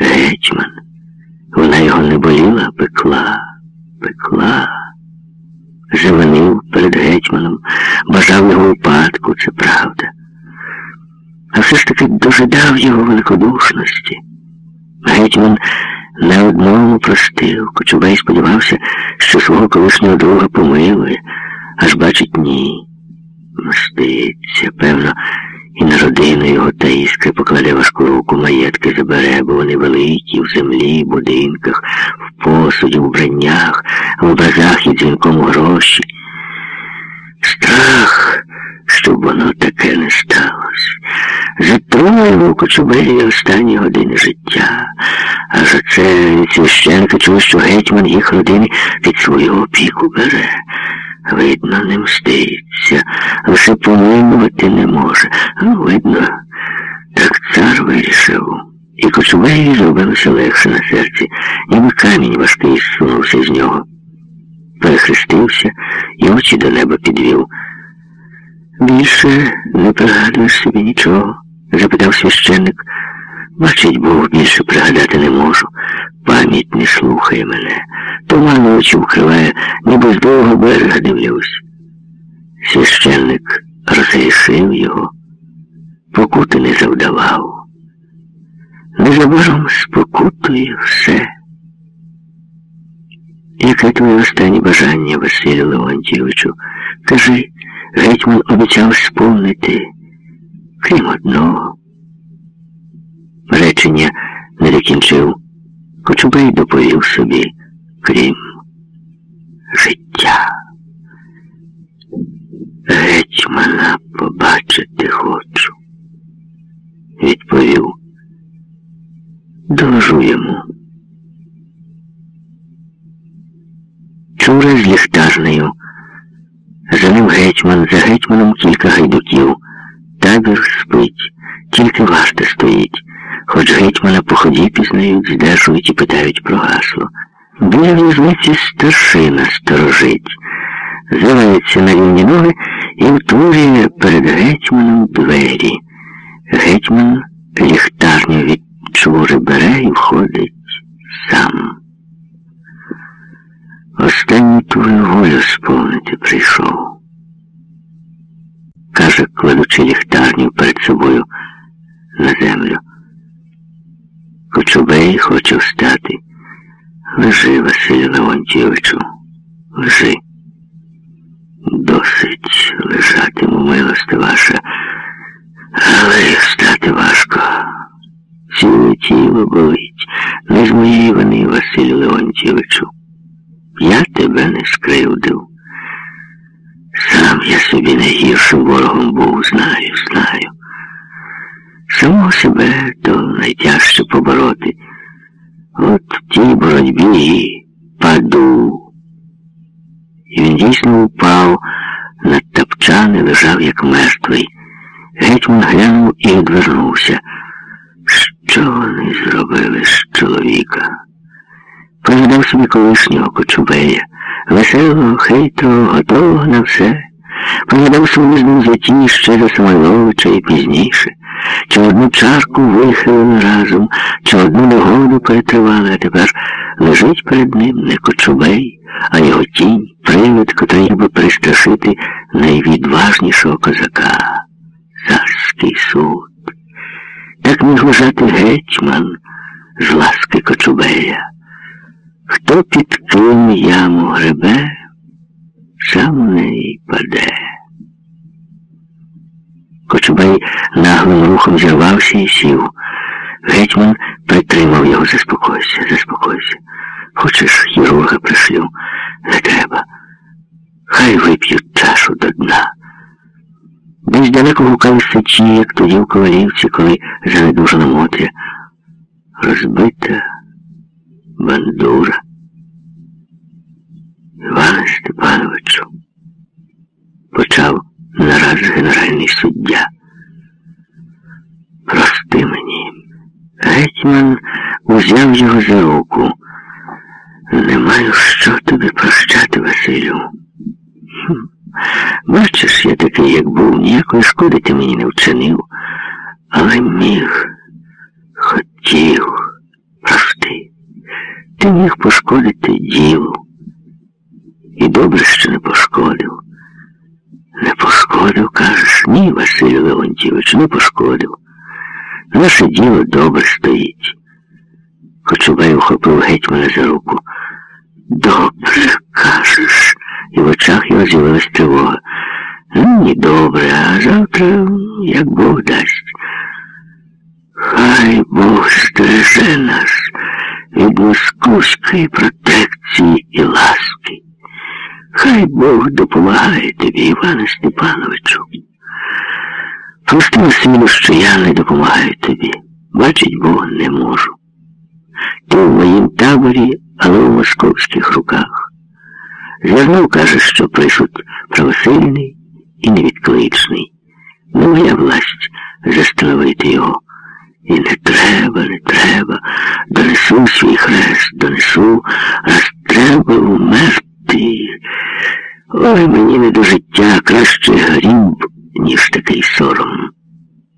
Гетьман. Вона його не боліла, пекла, пекла. Завинив перед гетьманом, бажав його упадку, це правда. А все ж таки дожидав його великодушності. Гетьман не одному простив, Кочубей сподівався, що свого колишнього друга помилує, аж бачить ні. Мститься, певно, і на родину його та покладе важку руку, маєтки забере, бо вони великі, в землі, будинках, в посуді, в вбраннях, в образах і дзвінком гроші. Страх, щоб воно таке не сталося. Затруював Кочубеї останні години життя. А за це священка чув, що гетьман їх родини під свою опіку бере. Видно, не мститься, лише помилувати не може. Ну, видно, так цар вирішив. І Кочубеєві зробилося легше на серці, ніби камінь важкий зсунувся з нього. Перехрестився і очі до неба підвів. Більше не пригадуєш собі нічого? запитав священник. Бачить, Бог більше пригадати не можу. Пам'ять не слухає мене. Туман очі вкриває, ніби з довго берега дивлюсь. Священник розрішив його, покути не завдавав. Незабаром спокутує все. Яке твоє останнє бажання, Василю Леонтійовичу? Кажи, гетьман обіцяв сповнити, крім одного. Речення не докінчив, Кочубей доповів собі, крім життя. Гетьмана побачити хочу, відповів. Доложу йому. Чура з ліхтарнею. Ним гетьман, за гетьманом кілька гайдуків. Табір спить, тільки варта стоїть. Хоч гетьмана по ході пізнають, здержують і питають про гасло. Біля в'язниці старшина сторожить, зивається на рівні ноги і утворює перед гетьманом двері. Гетьман ліхтарню від чури бере і входить сам. Останню твою волю сповнити прийшов. Каже, кладучи ліхтарню перед собою на землю. Кочубей хоче встати. Лежи, Василю Леонтійовичу, лежи. Досить лежатиму, милости ваша, але встати важко. Ціле тіло болить, не з моєї вини, Василю Леонтійовичу. Я тебе не скривдив. Сам я собі найгіршим ворогом був, знаю, знаю. Самого себе то найтяжче побороти. От в тій боротьбі і паду. І він дійсно упав на тапчани, лежав, як мертвий. Гетьман глянув і відвернувся. Що вони зробили з чоловіка? Пригадав собі колишнього кочубея, веселого, хитрого, готового на все. Пригадав свою з ним заті ще за Самойловича і пізніше. Чи одну чарку вихилили разом, чи одну негоду перетривали, а тепер лежить перед ним не кочубей, а його тінь, привид, котрий би пристрашити найвідважнішого козака. Царський суд. Так міг вважати гетьман з ласки кочубея. Хто під ким яму гребе, сам в неї паде. Кочубей наглим рухом зірвався і сів. Гетьман притримав його, заспокойся, заспокойся. Хочеш, хірурга пришлю? Не треба. Хай вип'ють чашу до дна. Десь далеко гукали сечі, як тоді в ковалівці, коли занедужена Мотря. Розбита бандура. Іване Степановичу, почав нараз генеральний суддя. Прости мені. Гетьман узяв його за руку. Не маю що тобі прощати, Василю. Бачиш, я такий, як був, ніякої шкоди ти мені не вчинив, але міг, хотів. Ти міг пошкодити ділу. І добре, що не пошкодив. Не пошкодив, кажеш? Ні, Василю Леонтійович, не пошкодив. Наше діло добре стоїть. Кочубай ухопив гетьмана за руку. Добре, кажеш, і в очах його з'явилась тривога. Ні, добре, а завтра, як Бог дасть. Хай Бог стереже нас від москвської протекції і ласки. Хай Бог допомагає тобі, Іване Степановичу. Прости сину, що я не допомагаю тобі. Бачить Бог не можу. Ти в моїм таборі, але у московських руках. Звернув, каже, що присуд правосильний і невідкличний. Не моя власть застановити його. І не треба, не треба. Донесу свій хрест, донесу, аж треба вмерти. Ой, мені не до життя краще гріб, ніж такий сором.